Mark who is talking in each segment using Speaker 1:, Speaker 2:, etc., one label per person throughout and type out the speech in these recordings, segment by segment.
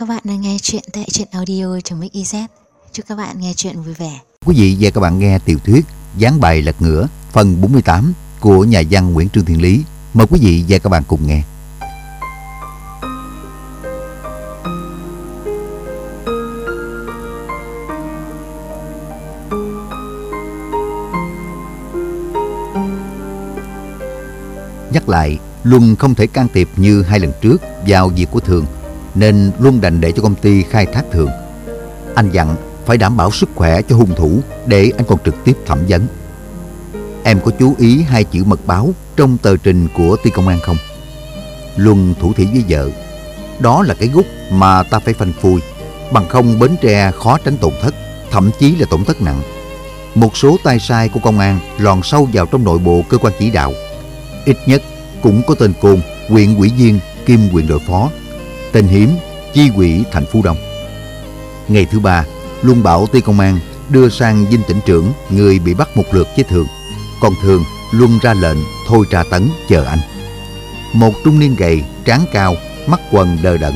Speaker 1: Các bạn đang nghe chuyện tại truyện audio.mix.iz Chúc các bạn nghe chuyện vui vẻ.
Speaker 2: Quý vị và các bạn nghe tiểu thuyết Gián bài lật ngửa phần 48 của nhà văn Nguyễn Trương Thiên Lý. Mời quý vị và các bạn cùng nghe. Nhắc lại, Luân không thể can thiệp như hai lần trước vào việc của Thường nên luôn đành để cho công ty khai thác Thường. Anh dặn phải đảm bảo sức khỏe cho hung thủ để anh còn trực tiếp thẩm vấn. Em có chú ý hai chữ mật báo trong tờ trình của ty công an không? Luân thủ thỉ với vợ. Đó là cái gút mà ta phải phanh phui. Bằng không Bến Tre khó tránh tổn thất, thậm chí là tổn thất nặng. Một số tay sai của công an lòn sâu vào trong nội bộ cơ quan chỉ đạo. Ít nhất cũng có tên Côn, huyện ủy viên kim huyện đội phó. Tên hiếm, chi quỷ thành Phú Đông. Ngày thứ ba, Luân bảo ty công an đưa sang dinh tỉnh trưởng người bị bắt một lượt với Thường. Còn Thường, Luân ra lệnh thôi tra tấn chờ anh. Một trung niên gầy, trán cao, mắt quần đờ đẫn,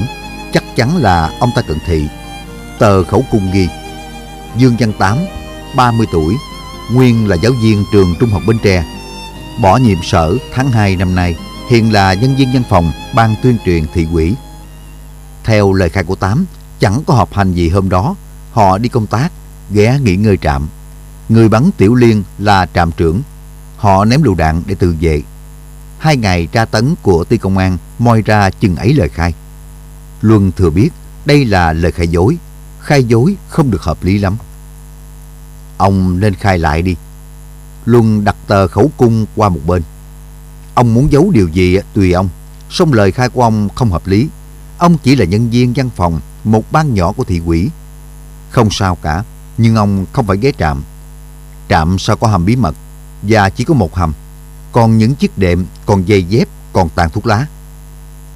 Speaker 2: chắc chắn là ông ta cận thị. Tờ khẩu cung ghi. Dương Văn Tám, 30 tuổi, nguyên là giáo viên trường Trung học Bến Tre. Bỏ nhiệm sở tháng 2 năm nay, hiện là nhân viên văn phòng ban tuyên truyền thị quỹ. Theo lời khai của Tám, chẳng có họp hành gì hôm đó, họ đi công tác, ghé nghỉ ngơi trạm. Người bắn Tiểu Liên là trạm trưởng. Họ ném lựu đạn để tự vệ. Hai ngày tra tấn của ty công an moi ra chừng ấy lời khai. Luân thừa biết đây là lời khai dối. Khai dối không được hợp lý lắm. Ông nên khai lại đi. Luân đặt tờ khẩu cung qua một bên. Ông muốn giấu điều gì tùy ông. Song lời khai của ông không hợp lý. Ông chỉ là nhân viên văn phòng một ban nhỏ của thị quỷ. Không sao cả, nhưng ông không phải ghế trạm. Trạm sao có hầm bí mật và chỉ có một hầm. Còn những chiếc đệm, còn dây dép, còn tàn thuốc lá.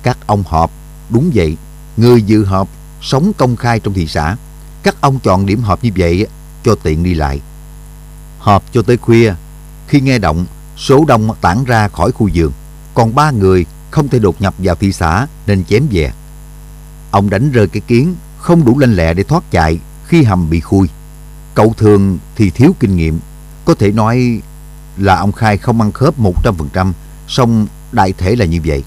Speaker 2: Các ông họp, đúng vậy, người dự họp sống công khai trong thị xã. Các ông chọn điểm họp như vậy cho tiện đi lại. Họp cho tới khuya, khi nghe động, số đông tản ra khỏi khu vườn. Còn ba người không thể đột nhập vào thị xã nên chém về. Ông đánh rơi cái kiến không đủ lanh lẹ để thoát chạy khi hầm bị khui. Cậu thường thì thiếu kinh nghiệm, có thể nói là ông khai không ăn khớp 100%, song đại thể là như vậy.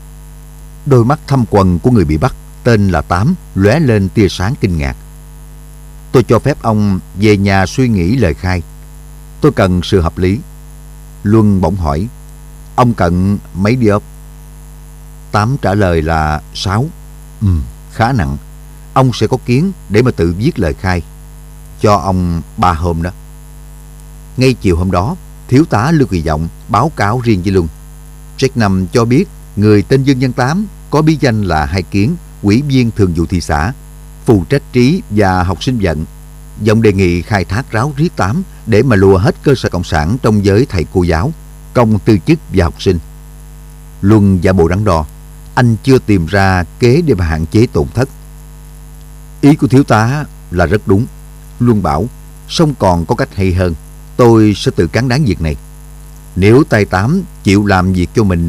Speaker 2: Đôi mắt thâm quần của người bị bắt, tên là Tám, lóe lên tia sáng kinh ngạc. Tôi cho phép ông về nhà suy nghĩ lời khai. Tôi cần sự hợp lý. Luân bỗng hỏi, ông cần mấy diop? Tám trả lời là sáu. Ừ, khá nặng. Ông sẽ có kiến để mà tự viết lời khai. Cho ông ba hôm đó. Ngay chiều hôm đó, thiếu tá Lưu Kỳ Vọng báo cáo riêng với Luân. Jack Năm cho biết người tên Dương Văn Tám có bí danh là Hai Kiến, ủy viên thường vụ thị xã, phụ trách trí và học sinh vận. Giọng đề nghị khai thác ráo riết tám để mà lùa hết cơ sở cộng sản trong giới thầy cô giáo, công tư chức và học sinh. Luân và bộ đắn đo, anh chưa tìm ra kế để mà hạn chế tổn thất. Ý của thiếu tá là rất đúng. Luân bảo, song còn có cách hay hơn. Tôi sẽ tự cán đáng việc này. Nếu tay tám chịu làm việc cho mình,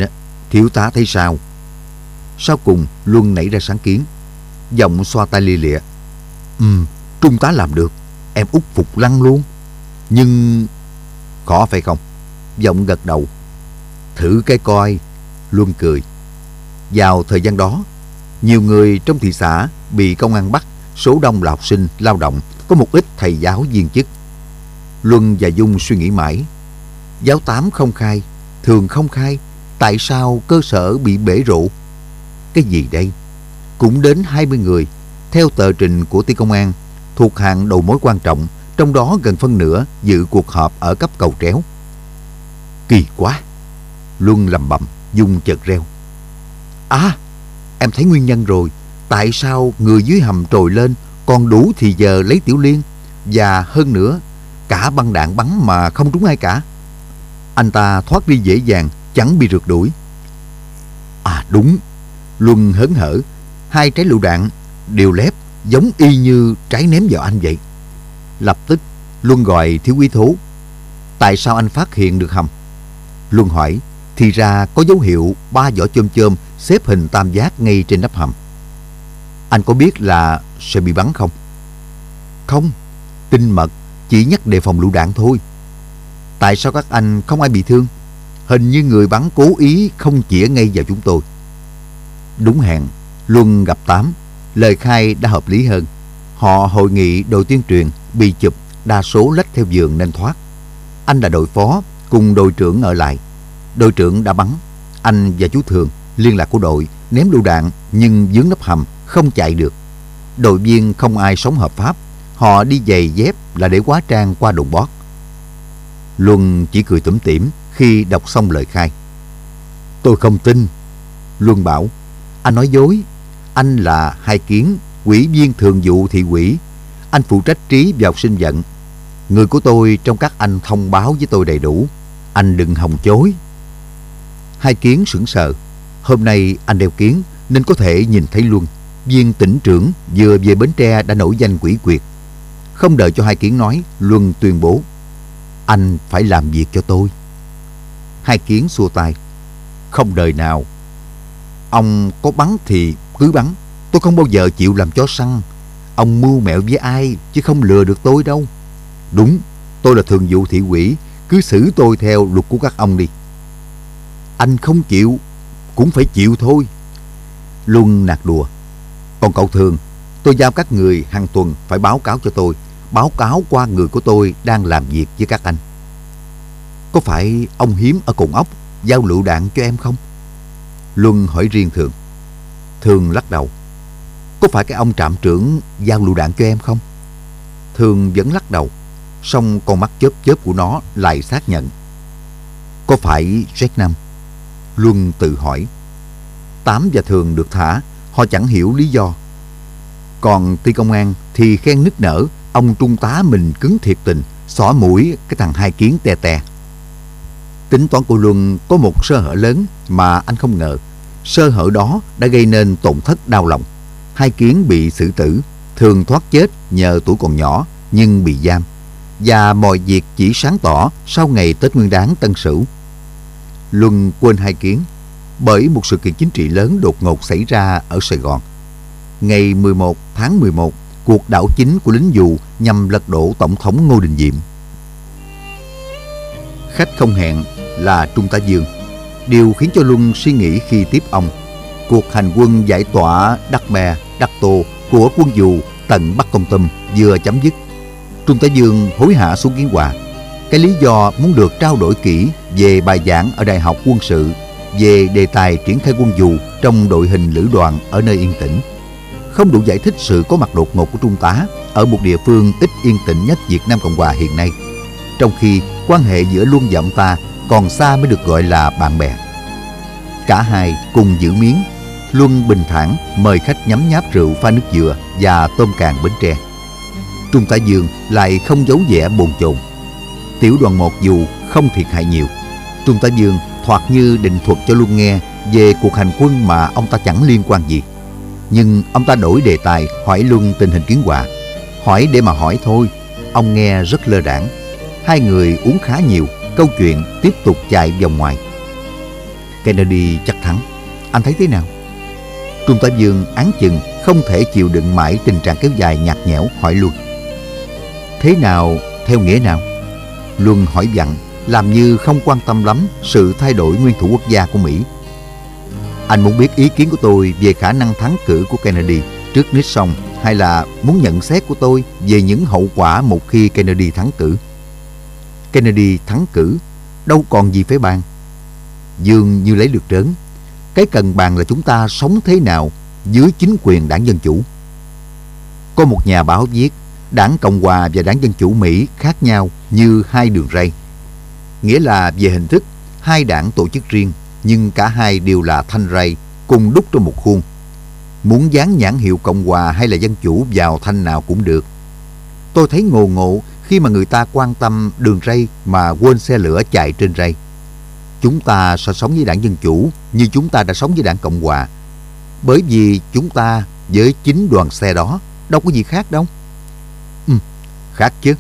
Speaker 2: thiếu tá thấy sao? Sau cùng, Luân nảy ra sáng kiến. Giọng xoa tay lia lịa. Ừ, trung tá làm được. Em út phục lăng luôn. Nhưng... Khó phải không? Giọng gật đầu. Thử cái coi. Luân cười. Vào thời gian đó, nhiều người trong thị xã bị công an bắt, số đông là học sinh, lao động, có một ít thầy giáo viên chức. Luân và Dung suy nghĩ mãi. Giáo tám không khai, thường không khai, tại sao cơ sở bị bể rượu? Cái gì đây? Cũng đến 20 người, theo tờ trình của ty công an, thuộc hạng đầu mối quan trọng, trong đó gần phân nửa dự cuộc họp ở cấp cầu tréo. Kỳ quá! Luân lầm bầm, Dung chợt reo. À, em thấy nguyên nhân rồi. Tại sao người dưới hầm trồi lên còn đủ thì giờ lấy tiểu liên? Và hơn nữa, cả băng đạn bắn mà không trúng ai cả. Anh ta thoát đi dễ dàng, chẳng bị rượt đuổi. À đúng, Luân hớn hở, hai trái lựu đạn đều lép giống y như trái ném vào anh vậy. Lập tức, Luân gọi thiếu quý thú. Tại sao anh phát hiện được hầm? Luân hỏi, thì ra có dấu hiệu ba vỏ chôm chôm xếp hình tam giác ngay trên nắp hầm. Anh có biết là sẽ bị bắn không? Không, tinh mật chỉ nhắc đề phòng lũ đạn thôi. Tại sao các anh không ai bị thương? Hình như người bắn cố ý không chĩa ngay vào chúng tôi. Đúng hẹn, Luân gặp Tám, lời khai đã hợp lý hơn. Họ hội nghị đội tuyên truyền, bị chụp, đa số lách theo giường nên thoát. Anh là đội phó, cùng đội trưởng ở lại. Đội trưởng đã bắn, anh và chú Thường, liên lạc của đội, ném lựu đạn nhưng dướng nắp hầm, không chạy được. Đội viên không ai sống hợp pháp, họ đi giày dép là để quá trang qua đồn bót. Luân chỉ cười tủm tỉm khi đọc xong lời khai. Tôi không tin. Luân bảo, anh nói dối. Anh là Hai Kiến, quỹ viên thường vụ thị quỹ. Anh phụ trách trí vào sinh vận. Người của tôi trong các anh thông báo với tôi đầy đủ. Anh đừng hòng chối. Hai Kiến sững sờ. Hôm nay anh đeo kiến nên có thể nhìn thấy luôn Viên tỉnh trưởng vừa về Bến Tre đã nổi danh quỷ quyệt. Không đợi cho Hai Kiến nói, Luân tuyên bố. Anh phải làm việc cho tôi. Hai Kiến xua tay. Không đời nào. Ông có bắn thì cứ bắn. Tôi không bao giờ chịu làm chó săn. Ông mưu mẹo với ai chứ không lừa được tôi đâu. Đúng, tôi là thường vụ thị quỷ. Cứ xử tôi theo luật của các ông đi. Anh không chịu, cũng phải chịu thôi. Luân nạt đùa. Còn cậu thường, tôi giao các người hàng tuần phải báo cáo cho tôi. Báo cáo qua người của tôi đang làm việc với các anh. Có phải ông Hiếm ở cồn ốc giao lựu đạn cho em không? Luân hỏi riêng Thường. Thường lắc đầu. Có phải cái ông trạm trưởng giao lựu đạn cho em không? Thường vẫn lắc đầu. Xong con mắt chớp chớp của nó lại xác nhận. Có phải Jack Nam? Luân tự hỏi. Tám và Thường được thả, họ chẳng hiểu lý do. Còn ty công an thì khen nức nở, ông trung tá mình cứng thiệt tình, xỏ mũi cái thằng hai kiến tè tè. Tính toán của Luân có một sơ hở lớn mà anh không ngờ. Sơ hở đó đã gây nên tổn thất đau lòng. Hai kiến bị xử tử, thường thoát chết nhờ tuổi còn nhỏ nhưng bị giam. Và mọi việc chỉ sáng tỏ sau ngày Tết Nguyên đán Tân Sửu. Luân quên hai kiến bởi một sự kiện chính trị lớn đột ngột xảy ra ở Sài Gòn. Ngày 11 tháng 11, cuộc đảo chính của lính dù nhằm lật đổ Tổng thống Ngô Đình Diệm. Khách không hẹn là Trung tá Dương. Điều khiến cho Luân suy nghĩ khi tiếp ông. Cuộc hành quân giải tỏa Đắc Bè, Đắc Tô của quân dù tận Bắc Công Tâm vừa chấm dứt. Trung tá Dương hối hả xuống Kiến Hòa. Cái lý do muốn được trao đổi kỹ về bài giảng ở Đại học Quân sự về đề tài triển khai quân dù trong đội hình lữ đoàn ở nơi yên tĩnh. Không đủ giải thích sự có mặt đột ngột của Trung tá ở một địa phương ít yên tĩnh nhất Việt Nam Cộng Hòa hiện nay. Trong khi quan hệ giữa Luân và ông ta còn xa mới được gọi là bạn bè. Cả hai cùng giữ miếng, Luân bình thản mời khách nhắm nháp rượu pha nước dừa và tôm càng bến tre. Trung tá Dương lại không giấu vẻ bồn chồn. Tiểu đoàn một dù không thiệt hại nhiều. Trung tá Dương thoạt như định thuật cho Luân nghe về cuộc hành quân mà ông ta chẳng liên quan gì. Nhưng ông ta đổi đề tài hỏi Luân tình hình kiến hòa. Hỏi để mà hỏi thôi, ông nghe rất lơ đảng. Hai người uống khá nhiều, câu chuyện tiếp tục chạy vòng ngoài. Kennedy chắc thắng. Anh thấy thế nào? Trung tá Dương án chừng không thể chịu đựng mãi tình trạng kéo dài nhạt nhẽo hỏi luôn. Thế nào, theo nghĩa nào? Luân hỏi dặn, làm như không quan tâm lắm sự thay đổi nguyên thủ quốc gia của Mỹ. Anh muốn biết ý kiến của tôi về khả năng thắng cử của Kennedy trước Nixon hay là muốn nhận xét của tôi về những hậu quả một khi Kennedy thắng cử? Kennedy thắng cử, đâu còn gì phải bàn. Dương như lấy được trớn. Cái cần bàn là chúng ta sống thế nào dưới chính quyền đảng Dân Chủ. Có một nhà báo viết, đảng Cộng Hòa và đảng Dân Chủ Mỹ khác nhau như hai đường ray. Nghĩa là về hình thức, hai đảng tổ chức riêng, nhưng cả hai đều là thanh ray, cùng đúc trong một khuôn. Muốn dán nhãn hiệu Cộng Hòa hay là Dân Chủ vào thanh nào cũng được. Tôi thấy ngộ ngộ khi mà người ta quan tâm đường ray mà quên xe lửa chạy trên ray. Chúng ta sẽ sống với đảng Dân Chủ như chúng ta đã sống với đảng Cộng Hòa. Bởi vì chúng ta với chính đoàn xe đó đâu có gì khác đâu. Khác chứ.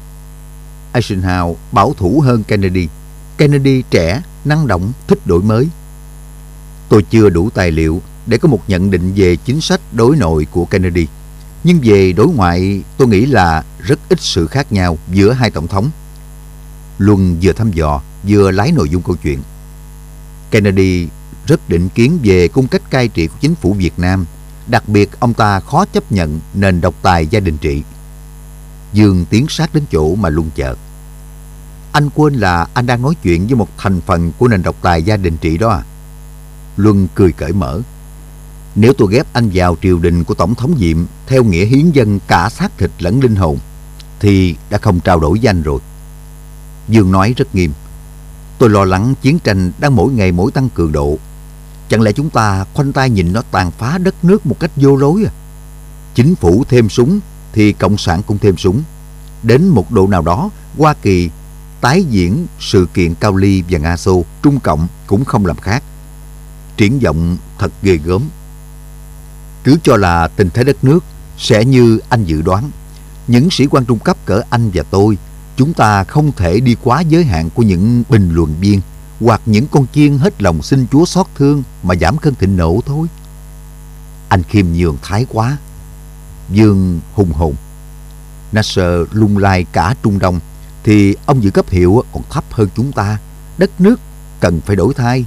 Speaker 2: Eisenhower bảo thủ hơn Kennedy. Kennedy trẻ, năng động, thích đổi mới. Tôi chưa đủ tài liệu để có một nhận định về chính sách đối nội của Kennedy. Nhưng về đối ngoại, tôi nghĩ là rất ít sự khác nhau giữa hai tổng thống. Luân vừa thăm dò, vừa lái nội dung câu chuyện. Kennedy rất định kiến về cung cách cai trị của chính phủ Việt Nam, đặc biệt ông ta khó chấp nhận nền độc tài gia đình trị. Dương tiến sát đến chỗ mà Luân chợt Anh quên là anh đang nói chuyện với một thành phần của nền độc tài gia đình trị đó à? Luân cười cởi mở. Nếu tôi ghép anh vào triều đình của Tổng thống Diệm theo nghĩa hiến dân cả xác thịt lẫn linh hồn, thì đã không trao đổi danh rồi. Dương nói rất nghiêm. Tôi lo lắng chiến tranh đang mỗi ngày mỗi tăng cường độ. Chẳng lẽ chúng ta khoanh tay nhìn nó tàn phá đất nước một cách vô lối à? Chính phủ thêm súng thì Cộng sản cũng thêm súng. Đến một độ nào đó, Hoa Kỳ tái diễn sự kiện Cao Ly và Nga Xô, Trung Cộng cũng không làm khác. Triển vọng thật ghê gớm. Cứ cho là tình thế đất nước sẽ như anh dự đoán. Những sĩ quan trung cấp cỡ anh và tôi, chúng ta không thể đi quá giới hạn của những bình luận viên hoặc những con chiên hết lòng xin Chúa xót thương mà giảm cơn thịnh nộ thôi. Anh khiêm nhường thái quá. Dương hùng hồn. Nasser lung lai cả Trung Đông thì ông giữ cấp hiệu còn thấp hơn chúng ta. Đất nước cần phải đổi thay.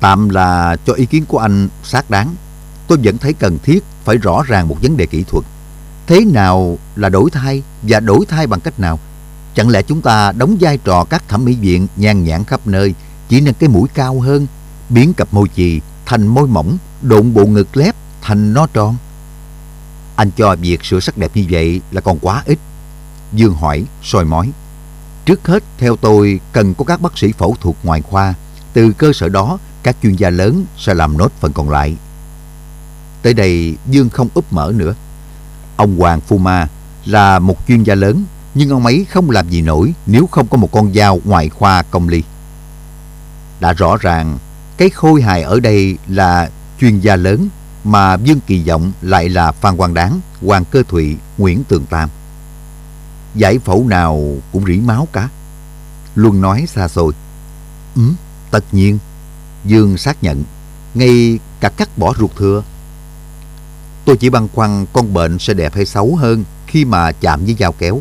Speaker 2: Tạm là cho ý kiến của anh xác đáng. Tôi vẫn thấy cần thiết phải rõ ràng một vấn đề kỹ thuật. Thế nào là đổi thay và đổi thay bằng cách nào? Chẳng lẽ chúng ta đóng vai trò các thẩm mỹ viện nhan nhản khắp nơi, chỉ nâng cái mũi cao hơn, biến cặp môi chì thành môi mỏng, độn bộ ngực lép thành nó tròn? Anh cho việc sửa sắc đẹp như vậy là còn quá ít. Dương hỏi, soi mói. Trước hết, theo tôi, cần có các bác sĩ phẫu thuật ngoại khoa. Từ cơ sở đó, các chuyên gia lớn sẽ làm nốt phần còn lại. Tới đây, Dương không úp mở nữa. Ông Hoàng Phu Ma là một chuyên gia lớn, nhưng ông ấy không làm gì nổi nếu không có một con dao ngoại khoa công ly. Đã rõ ràng, cái khôi hài ở đây là chuyên gia lớn mà Dương kỳ vọng lại là Phan Quang Đáng, Hoàng Cơ Thụy, Nguyễn Tường Tam. Giải phẫu nào cũng rỉ máu cả. Luân nói xa xôi. Ừ, tất nhiên. Dương xác nhận, ngay cả cắt bỏ ruột thừa. Tôi chỉ băn khoăn con bệnh sẽ đẹp hay xấu hơn khi mà chạm với dao kéo.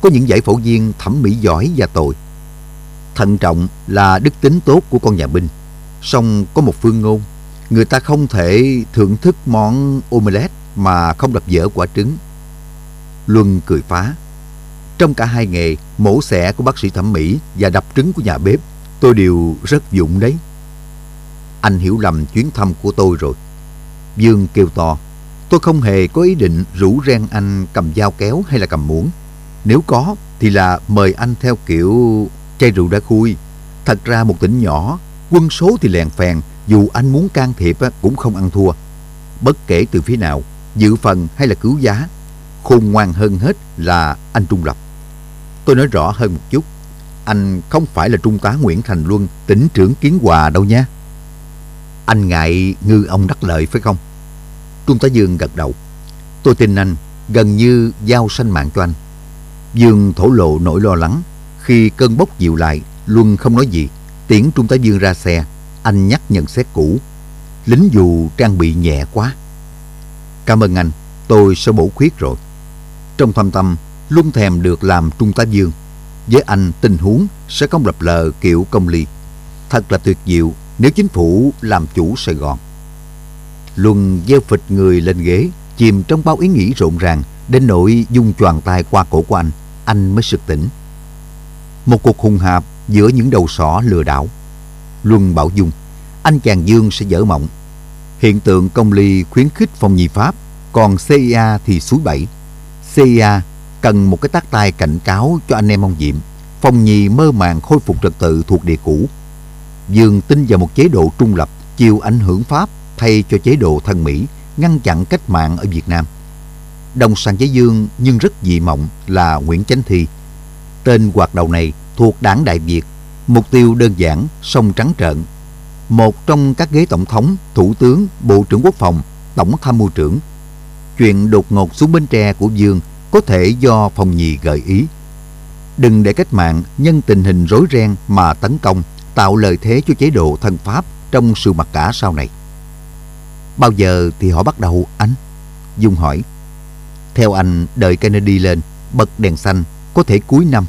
Speaker 2: Có những giải phẫu viên thẩm mỹ giỏi và tồi. Thận trọng là đức tính tốt của con nhà binh. Song có một phương ngôn người ta không thể thưởng thức món omelette mà không đập dở quả trứng. Luân cười phá. Trong cả hai nghề, mổ xẻ của bác sĩ thẩm mỹ và đập trứng của nhà bếp, tôi đều rất dụng đấy. Anh hiểu lầm chuyến thăm của tôi rồi. Dương kêu to. Tôi không hề có ý định rủ ren anh cầm dao kéo hay là cầm muỗng. Nếu có thì là mời anh theo kiểu chai rượu đã khui. Thật ra một tỉnh nhỏ, quân số thì lèn phèn, dù anh muốn can thiệp cũng không ăn thua. Bất kể từ phía nào, dự phần hay là cứu giá, khôn ngoan hơn hết là anh Trung Lập. Tôi nói rõ hơn một chút, anh không phải là Trung tá Nguyễn Thành Luân, tỉnh trưởng Kiến Hòa đâu nha. Anh ngại ngư ông đắc lợi phải không? Trung tá Dương gật đầu. Tôi tin anh, gần như giao sanh mạng cho anh. Dương thổ lộ nỗi lo lắng. Khi cơn bốc dịu lại, Luân không nói gì. Tiễn Trung tá Dương ra xe, anh nhắc nhận xét cũ. Lính dù trang bị nhẹ quá. Cảm ơn anh, tôi sẽ bổ khuyết rồi. Trong thâm tâm, luôn thèm được làm trung tá dương. Với anh, tình huống sẽ không lập lờ kiểu công ly. Thật là tuyệt diệu nếu chính phủ làm chủ Sài Gòn. Luân gieo phịch người lên ghế, chìm trong bao ý nghĩ rộn ràng, đến nỗi dung choàng tay qua cổ của anh, anh mới sực tỉnh. Một cuộc hùng hạp giữa những đầu sỏ lừa đảo. Luân bảo Dung, anh chàng Dương sẽ dở mộng. Hiện tượng công ly khuyến khích phong nhi Pháp, còn CIA thì suối bẫy. CIA cần một cái tác tay cảnh cáo cho anh em ông Diệm. Phong Nhi mơ màng khôi phục trật tự thuộc địa cũ. Dương tin vào một chế độ trung lập, chịu ảnh hưởng Pháp thay cho chế độ thân Mỹ, ngăn chặn cách mạng ở Việt Nam. Đồng sản với Dương nhưng rất dị mộng là Nguyễn Chánh Thi. Tên hoạt đầu này thuộc đảng Đại Việt, mục tiêu đơn giản, sông trắng trợn. Một trong các ghế tổng thống, thủ tướng, bộ trưởng quốc phòng, tổng tham mưu trưởng. Chuyện đột ngột xuống Bến Tre của Dương có thể do phòng nhì gợi ý. Đừng để cách mạng nhân tình hình rối ren mà tấn công, tạo lợi thế cho chế độ thân Pháp trong sự mặc cả sau này. Bao giờ thì họ bắt đầu anh? Dung hỏi. Theo anh đợi Kennedy lên, bật đèn xanh, có thể cuối năm.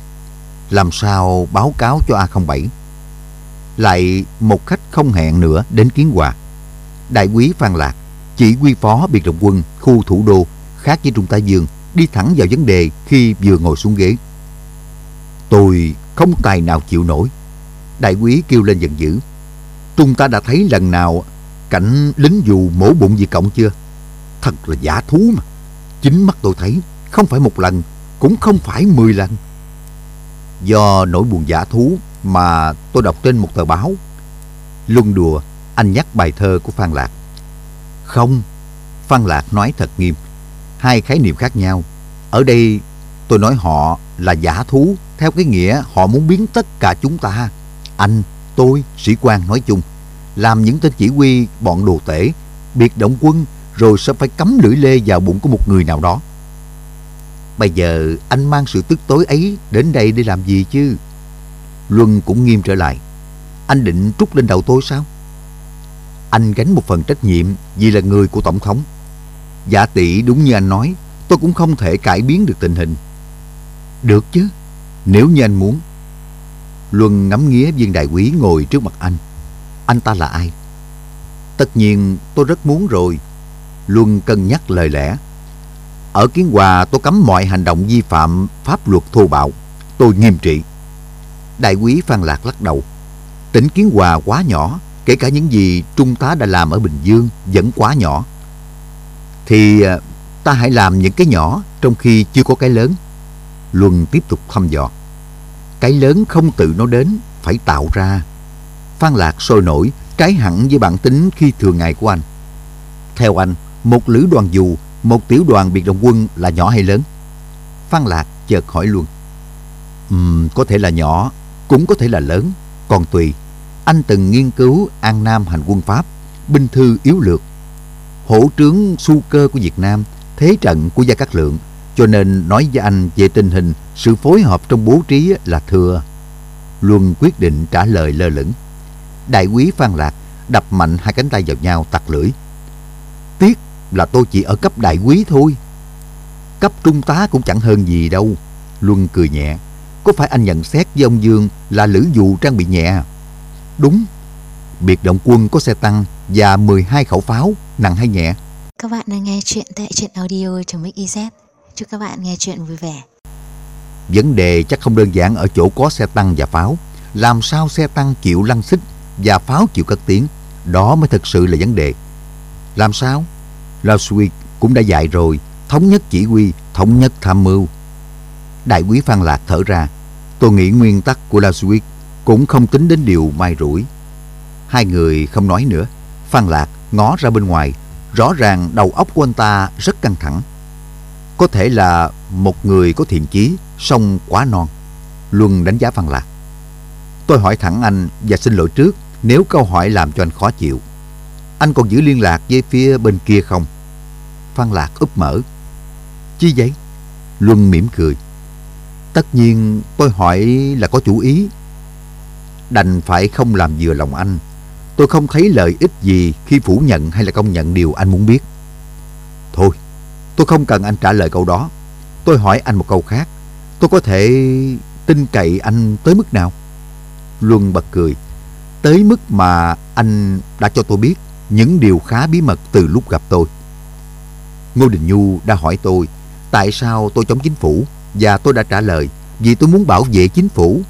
Speaker 2: Làm sao báo cáo cho A07? Lại một khách không hẹn nữa đến Kiến Hòa. Đại quý Phan Lạc, chỉ huy phó biệt động quân khu thủ đô khác với Trung tá Dương đi thẳng vào vấn đề khi vừa ngồi xuống ghế. Tôi không tài nào chịu nổi. Đại quý kêu lên giận dữ. Trung ta đã thấy lần nào cảnh lính dù mổ bụng gì cộng chưa? Thật là giả thú mà. Chính mắt tôi thấy, không phải một lần, cũng không phải mười lần. Do nỗi buồn giả thú mà tôi đọc trên một tờ báo. Luân đùa, anh nhắc bài thơ của Phan Lạc. Không, Phan Lạc nói thật nghiêm. Hai khái niệm khác nhau. Ở đây tôi nói họ là giả thú theo cái nghĩa họ muốn biến tất cả chúng ta. Anh, tôi, sĩ quan nói chung, làm những tên chỉ huy bọn đồ tể, biệt động quân rồi sẽ phải cắm lưỡi lê vào bụng của một người nào đó. Bây giờ anh mang sự tức tối ấy đến đây để làm gì chứ? Luân cũng nghiêm trở lại. Anh định trút lên đầu tôi sao? Anh gánh một phần trách nhiệm vì là người của Tổng thống. Giả tỷ đúng như anh nói, tôi cũng không thể cải biến được tình hình. Được chứ, nếu như anh muốn. Luân ngắm nghía viên đại quý ngồi trước mặt anh. Anh ta là ai? Tất nhiên tôi rất muốn rồi. Luân cân nhắc lời lẽ. Ở Kiến Hòa tôi cấm mọi hành động vi phạm pháp luật thô bạo. Tôi nghiêm trị. Đại quý Phan Lạc lắc đầu. Tỉnh Kiến Hòa quá nhỏ, kể cả những gì Trung tá đã làm ở Bình Dương vẫn quá nhỏ. Thì à, ta hãy làm những cái nhỏ trong khi chưa có cái lớn. Luân tiếp tục thăm dò. Cái lớn không tự nó đến, phải tạo ra. Phan Lạc sôi nổi, trái hẳn với bản tính khi thường ngày của anh. Theo anh, một lữ đoàn dù, một tiểu đoàn biệt động quân là nhỏ hay lớn? Phan Lạc chợt hỏi luôn. Uhm, có thể là nhỏ, cũng có thể là lớn, còn tùy. Anh từng nghiên cứu An Nam hành quân Pháp, binh thư yếu lược, hổ trướng su cơ của Việt Nam, thế trận của Gia Cát Lượng, cho nên nói với anh về tình hình sự phối hợp trong bố trí là thừa. Luân quyết định trả lời lơ lửng. Đại quý Phan Lạc đập mạnh hai cánh tay vào nhau tặc lưỡi. Là tôi chỉ ở cấp đại quý thôi. Cấp trung tá cũng chẳng hơn gì đâu. Luân cười nhẹ. Có phải anh nhận xét với ông Dương là lữ dụ trang bị nhẹ Đúng. Biệt động quân có xe tăng và 12 khẩu pháo, nặng hay nhẹ?
Speaker 1: Các bạn đang nghe chuyện tại truyện audio.mix.iz. Chúc các bạn nghe chuyện vui vẻ.
Speaker 2: Vấn đề chắc không đơn giản ở chỗ có xe tăng và pháo. Làm sao xe tăng chịu lăn xích và pháo chịu cất tiếng? Đó mới thực sự là vấn đề. Làm sao? Lauswick cũng đã dạy rồi, thống nhất chỉ huy, thống nhất tham mưu. Đại quý Phan Lạc thở ra, tôi nghĩ nguyên tắc của Lauswick cũng không tính đến điều mai rủi. Hai người không nói nữa. Phan Lạc ngó ra bên ngoài, rõ ràng đầu óc của anh ta rất căng thẳng. Có thể là một người có thiện chí, song quá non. Luân đánh giá Phan Lạc. Tôi hỏi thẳng anh và xin lỗi trước nếu câu hỏi làm cho anh khó chịu. Anh còn giữ liên lạc với phía bên kia không? Phan Lạc úp mở. Chi vậy? Luân mỉm cười. Tất nhiên tôi hỏi là có chủ ý. Đành phải không làm vừa lòng anh. Tôi không thấy lợi ích gì khi phủ nhận hay là công nhận điều anh muốn biết. Thôi, tôi không cần anh trả lời câu đó. Tôi hỏi anh một câu khác. Tôi có thể tin cậy anh tới mức nào? Luân bật cười. Tới mức mà anh đã cho tôi biết những điều khá bí mật từ lúc gặp tôi. Ngô Đình Nhu đã hỏi tôi tại sao tôi chống chính phủ và tôi đã trả lời vì tôi muốn bảo vệ chính phủ.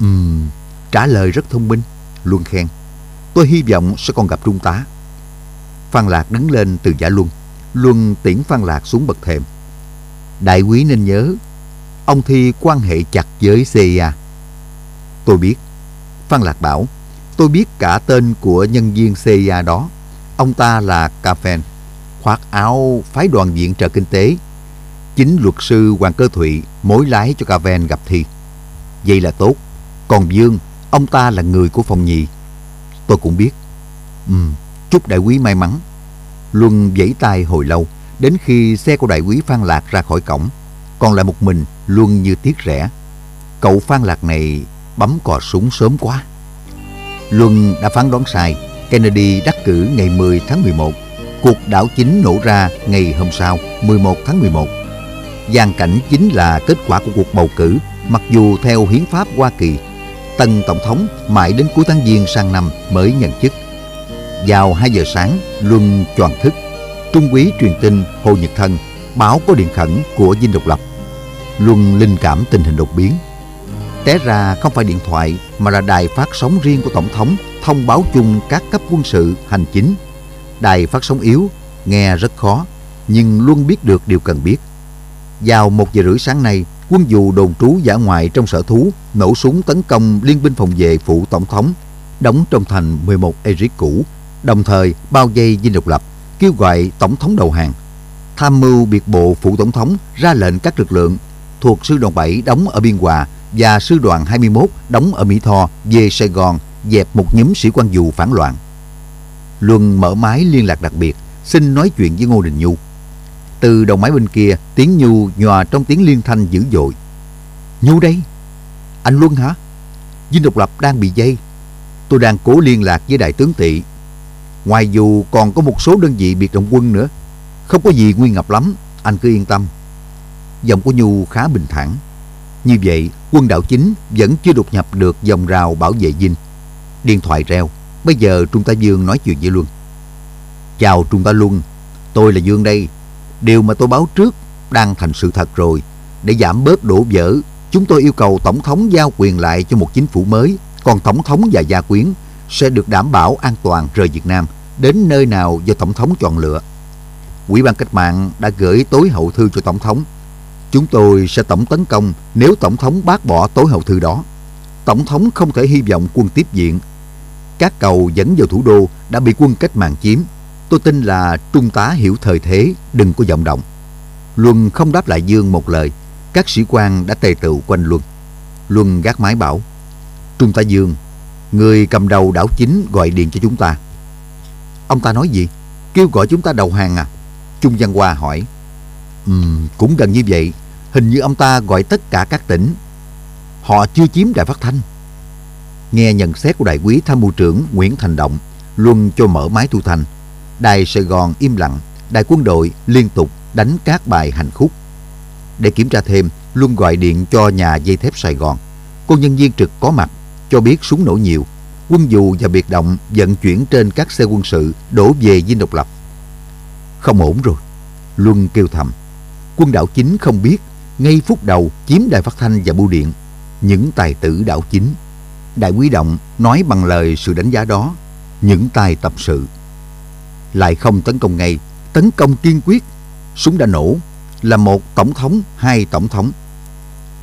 Speaker 2: Ừm, trả lời rất thông minh, Luân khen. Tôi hy vọng sẽ còn gặp Trung tá. Phan Lạc đứng lên từ giả Luân. Luân tiễn Phan Lạc xuống bậc thềm. Đại quý nên nhớ, ông Thi quan hệ chặt với CIA. Tôi biết. Phan Lạc bảo, tôi biết cả tên của nhân viên CIA đó. Ông ta là Cafen, khoác áo phái đoàn viện trợ kinh tế. Chính luật sư Hoàng Cơ Thụy mối lái cho Caven gặp Thi. Vậy là tốt. Còn Dương, ông ta là người của phòng nhì. Tôi cũng biết. Ừ, chúc đại quý may mắn. Luân vẫy tay hồi lâu, đến khi xe của đại quý Phan Lạc ra khỏi cổng. Còn lại một mình, Luân như tiếc rẻ. Cậu Phan Lạc này bấm cò súng sớm quá. Luân đã phán đoán sai Kennedy đắc cử ngày 10 tháng 11. Cuộc đảo chính nổ ra ngày hôm sau, 11 tháng 11. Gian cảnh chính là kết quả của cuộc bầu cử, mặc dù theo hiến pháp Hoa Kỳ, tân tổng thống mãi đến cuối tháng Giêng sang năm mới nhận chức. Vào 2 giờ sáng, Luân choàng thức. Trung úy truyền tin Hồ Nhật Thân báo có điện khẩn của Dinh Độc Lập. Luân linh cảm tình hình đột biến. Té ra không phải điện thoại mà là đài phát sóng riêng của Tổng thống thông báo chung các cấp quân sự, hành chính. Đài phát sóng yếu, nghe rất khó, nhưng luôn biết được điều cần biết. Vào một giờ rưỡi sáng nay, quân dù đồn trú giả ngoại trong sở thú nổ súng tấn công liên binh phòng vệ phụ tổng thống đóng trong thành 11 Eric cũ, đồng thời bao vây dinh độc lập, kêu gọi tổng thống đầu hàng. Tham mưu biệt bộ phụ tổng thống ra lệnh các lực lượng thuộc sư đoàn 7 đóng ở Biên Hòa và sư đoàn 21 đóng ở Mỹ Tho về Sài Gòn dẹp một nhóm sĩ quan dù phản loạn. Luân mở máy liên lạc đặc biệt, xin nói chuyện với Ngô Đình Nhu. Từ đầu máy bên kia, tiếng Nhu nhòa trong tiếng liên thanh dữ dội. Nhu đây? Anh Luân hả? Dinh độc lập đang bị dây. Tôi đang cố liên lạc với đại tướng Tị. Ngoài dù còn có một số đơn vị biệt động quân nữa. Không có gì nguy ngập lắm, anh cứ yên tâm. Giọng của Nhu khá bình thản. Như vậy, quân đảo chính vẫn chưa đột nhập được dòng rào bảo vệ dinh. Điện thoại reo. Bây giờ Trung tá Dương nói chuyện với Luân. Chào Trung tá Luân, tôi là Dương đây. Điều mà tôi báo trước đang thành sự thật rồi. Để giảm bớt đổ vỡ, chúng tôi yêu cầu Tổng thống giao quyền lại cho một chính phủ mới. Còn Tổng thống và gia quyến sẽ được đảm bảo an toàn rời Việt Nam đến nơi nào do Tổng thống chọn lựa. Quỹ ban cách mạng đã gửi tối hậu thư cho Tổng thống. Chúng tôi sẽ tổng tấn công nếu Tổng thống bác bỏ tối hậu thư đó. Tổng thống không thể hy vọng quân tiếp diện. Các cầu dẫn vào thủ đô đã bị quân cách mạng chiếm. Tôi tin là Trung tá hiểu thời thế, đừng có vọng động. Luân không đáp lại Dương một lời. Các sĩ quan đã tề tựu quanh Luân. Luân gác mái bảo, Trung tá Dương, người cầm đầu đảo chính gọi điện cho chúng ta. Ông ta nói gì? Kêu gọi chúng ta đầu hàng à? Trung Văn Hoa hỏi. Ừm, cũng gần như vậy. Hình như ông ta gọi tất cả các tỉnh. Họ chưa chiếm đài phát thanh. Nghe nhận xét của đại quý tham mưu trưởng Nguyễn Thành Động, Luân cho mở máy thu thanh. Đài Sài Gòn im lặng, đài quân đội liên tục đánh các bài hành khúc. Để kiểm tra thêm, Luân gọi điện cho nhà dây thép Sài Gòn. Cô nhân viên trực có mặt, cho biết súng nổ nhiều. Quân dù và biệt động vận chuyển trên các xe quân sự đổ về Dinh Độc Lập. Không ổn rồi. Luân kêu thầm. Quân đảo chính không biết, ngay phút đầu chiếm đài phát thanh và bưu điện. Những tài tử đảo chính. Đại quý động nói bằng lời sự đánh giá đó. Những tài tập sự. Lại không tấn công ngay, tấn công kiên quyết. Súng đã nổ, là một tổng thống, hai tổng thống.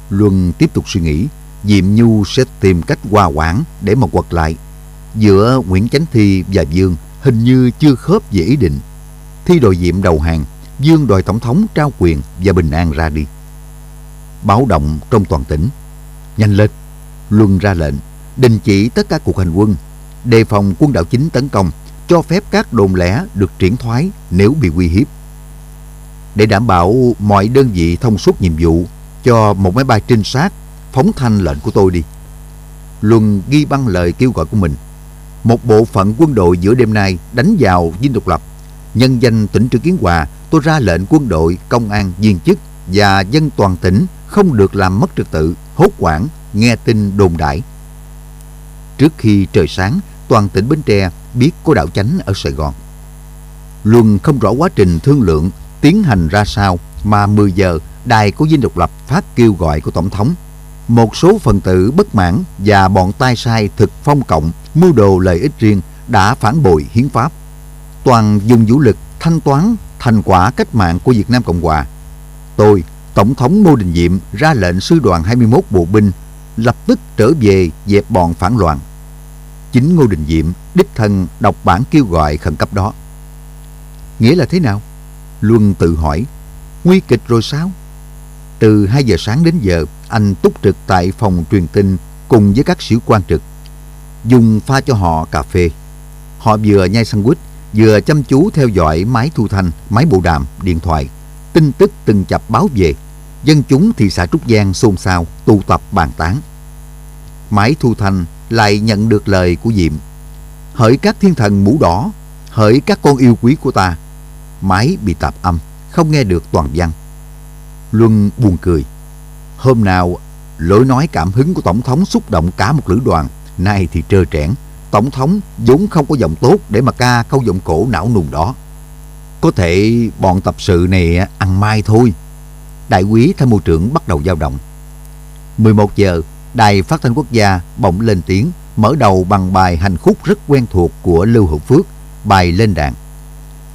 Speaker 2: Luân tiếp tục suy nghĩ, Diệm Nhu sẽ tìm cách hòa quản để mà quật lại. Giữa Nguyễn Chánh Thi và Dương hình như chưa khớp về ý định. Thi đòi Diệm đầu hàng, Dương đòi Tổng thống trao quyền và bình an ra đi. Báo động trong toàn tỉnh. Nhanh lên, Luân ra lệnh, đình chỉ tất cả cuộc hành quân, đề phòng quân đảo chính tấn công, cho phép các đồn lẻ được triển thoái nếu bị uy hiếp. Để đảm bảo mọi đơn vị thông suốt nhiệm vụ cho một máy bay trinh sát phóng thanh lệnh của tôi đi. Luân ghi băng lời kêu gọi của mình. Một bộ phận quân đội giữa đêm nay đánh vào dinh độc lập. Nhân danh tỉnh trưởng Kiến Hòa, tôi ra lệnh quân đội, công an, viên chức và dân toàn tỉnh không được làm mất trật tự, hốt quản, nghe tin đồn đại. Trước khi trời sáng, toàn tỉnh Bến Tre biết có đảo chánh ở Sài Gòn. Luân không rõ quá trình thương lượng tiến hành ra sao mà 10 giờ đài của Dinh Độc Lập phát kêu gọi của Tổng thống. Một số phần tử bất mãn và bọn tai sai thực phong cộng mưu đồ lợi ích riêng đã phản bội hiến pháp. Toàn dùng vũ lực thanh toán thành quả cách mạng của Việt Nam Cộng Hòa. Tôi, Tổng thống Ngô Đình Diệm ra lệnh sư đoàn 21 bộ binh lập tức trở về dẹp bọn phản loạn. Chính Ngô Đình Diệm đích thân đọc bản kêu gọi khẩn cấp đó. Nghĩa là thế nào? Luân tự hỏi. Nguy kịch rồi sao? Từ 2 giờ sáng đến giờ, anh túc trực tại phòng truyền tin cùng với các sĩ quan trực. Dùng pha cho họ cà phê. Họ vừa nhai sandwich, vừa chăm chú theo dõi máy thu thanh, máy bộ đàm, điện thoại. Tin tức từng chập báo về. Dân chúng thị xã Trúc Giang xôn xao, tụ tập bàn tán. Máy thu thanh lại nhận được lời của Diệm. hỡi các thiên thần mũ đỏ, hỡi các con yêu quý của ta. Máy bị tạp âm, không nghe được toàn văn. Luân buồn cười. Hôm nào, lối nói cảm hứng của Tổng thống xúc động cả một lữ đoàn, nay thì trơ trẽn. Tổng thống vốn không có giọng tốt để mà ca câu giọng cổ não nùng đó. Có thể bọn tập sự này ăn mai thôi. Đại quý tham mưu trưởng bắt đầu dao động. 11 giờ, Đài Phát thanh Quốc gia bỗng lên tiếng, mở đầu bằng bài hành khúc rất quen thuộc của Lưu Hữu Phước, bài lên đạn.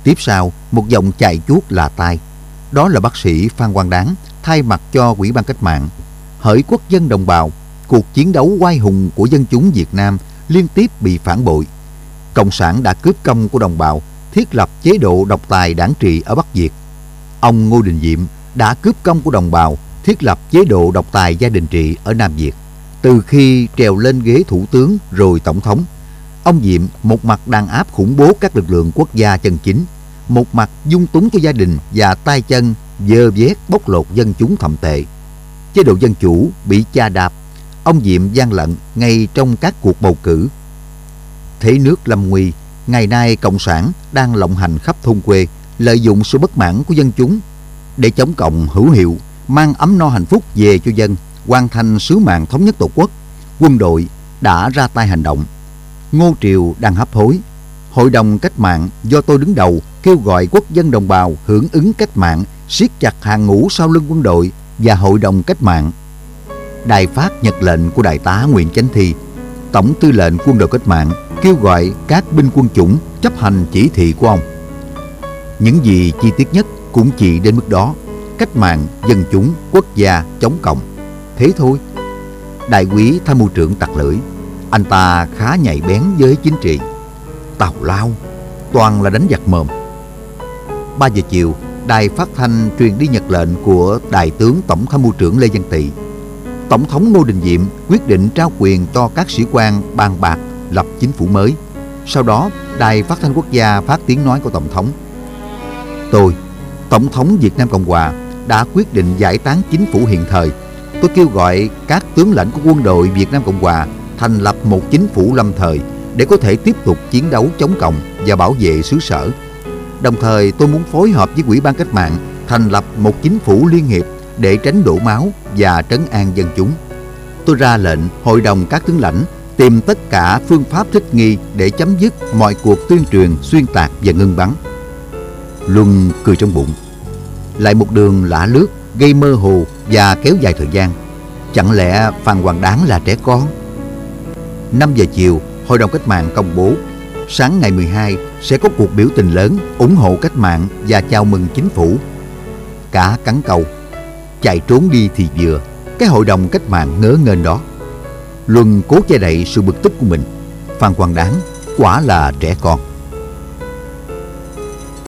Speaker 2: Tiếp sau, một giọng chạy chuốt là tai. Đó là bác sĩ Phan Quang Đáng thay mặt cho Quỹ ban Cách mạng. Hỡi quốc dân đồng bào, cuộc chiến đấu oai hùng của dân chúng Việt Nam liên tiếp bị phản bội. Cộng sản đã cướp công của đồng bào, thiết lập chế độ độc tài đảng trị ở Bắc Việt. Ông Ngô Đình Diệm đã cướp công của đồng bào, thiết lập chế độ độc tài gia đình trị ở Nam Việt. Từ khi trèo lên ghế thủ tướng rồi tổng thống, ông Diệm một mặt đàn áp khủng bố các lực lượng quốc gia chân chính, một mặt dung túng cho gia đình và tay chân dơ vét bóc lột dân chúng thậm tệ. Chế độ dân chủ bị cha đạp, ông Diệm gian lận ngay trong các cuộc bầu cử. Thế nước lâm nguy, ngày nay Cộng sản đang lộng hành khắp thôn quê, lợi dụng sự bất mãn của dân chúng để chống cộng hữu hiệu, mang ấm no hạnh phúc về cho dân, hoàn thành sứ mạng thống nhất tổ quốc. Quân đội đã ra tay hành động. Ngô Triều đang hấp hối. Hội đồng cách mạng do tôi đứng đầu kêu gọi quốc dân đồng bào hưởng ứng cách mạng, siết chặt hàng ngũ sau lưng quân đội và hội đồng cách mạng. Đài phát nhật lệnh của đại tá Nguyễn Chánh Thi, tổng tư lệnh quân đội cách mạng kêu gọi các binh quân chủng chấp hành chỉ thị của ông. Những gì chi tiết nhất cũng chỉ đến mức đó. Cách mạng, dân chúng, quốc gia, chống cộng. Thế thôi. Đại quý tham mưu trưởng tặc lưỡi. Anh ta khá nhạy bén với chính trị. Tào lao, toàn là đánh giặc mồm. 3 giờ chiều, đài phát thanh truyền đi nhật lệnh của Đại tướng Tổng tham mưu trưởng Lê Văn Tị. Tổng thống Ngô Đình Diệm quyết định trao quyền cho các sĩ quan bàn bạc lập chính phủ mới. Sau đó, Đài Phát thanh Quốc gia phát tiếng nói của Tổng thống. Tôi, Tổng thống Việt Nam Cộng Hòa, đã quyết định giải tán chính phủ hiện thời. Tôi kêu gọi các tướng lãnh của quân đội Việt Nam Cộng Hòa thành lập một chính phủ lâm thời để có thể tiếp tục chiến đấu chống cộng và bảo vệ xứ sở. Đồng thời, tôi muốn phối hợp với Quỹ ban Cách mạng thành lập một chính phủ liên hiệp để tránh đổ máu và trấn an dân chúng. Tôi ra lệnh hội đồng các tướng lãnh tìm tất cả phương pháp thích nghi để chấm dứt mọi cuộc tuyên truyền, xuyên tạc và ngưng bắn. Luân cười trong bụng. Lại một đường lạ lướt, gây mơ hồ và kéo dài thời gian. Chẳng lẽ Phan Hoàng Đáng là trẻ con? 5 giờ chiều, Hội đồng Cách mạng công bố sáng ngày 12 sẽ có cuộc biểu tình lớn ủng hộ cách mạng và chào mừng chính phủ. Cả cắn cầu, chạy trốn đi thì vừa, cái hội đồng cách mạng ngớ ngênh đó. Luân cố che đậy sự bực tức của mình. Phan Quang Đáng quả là trẻ con.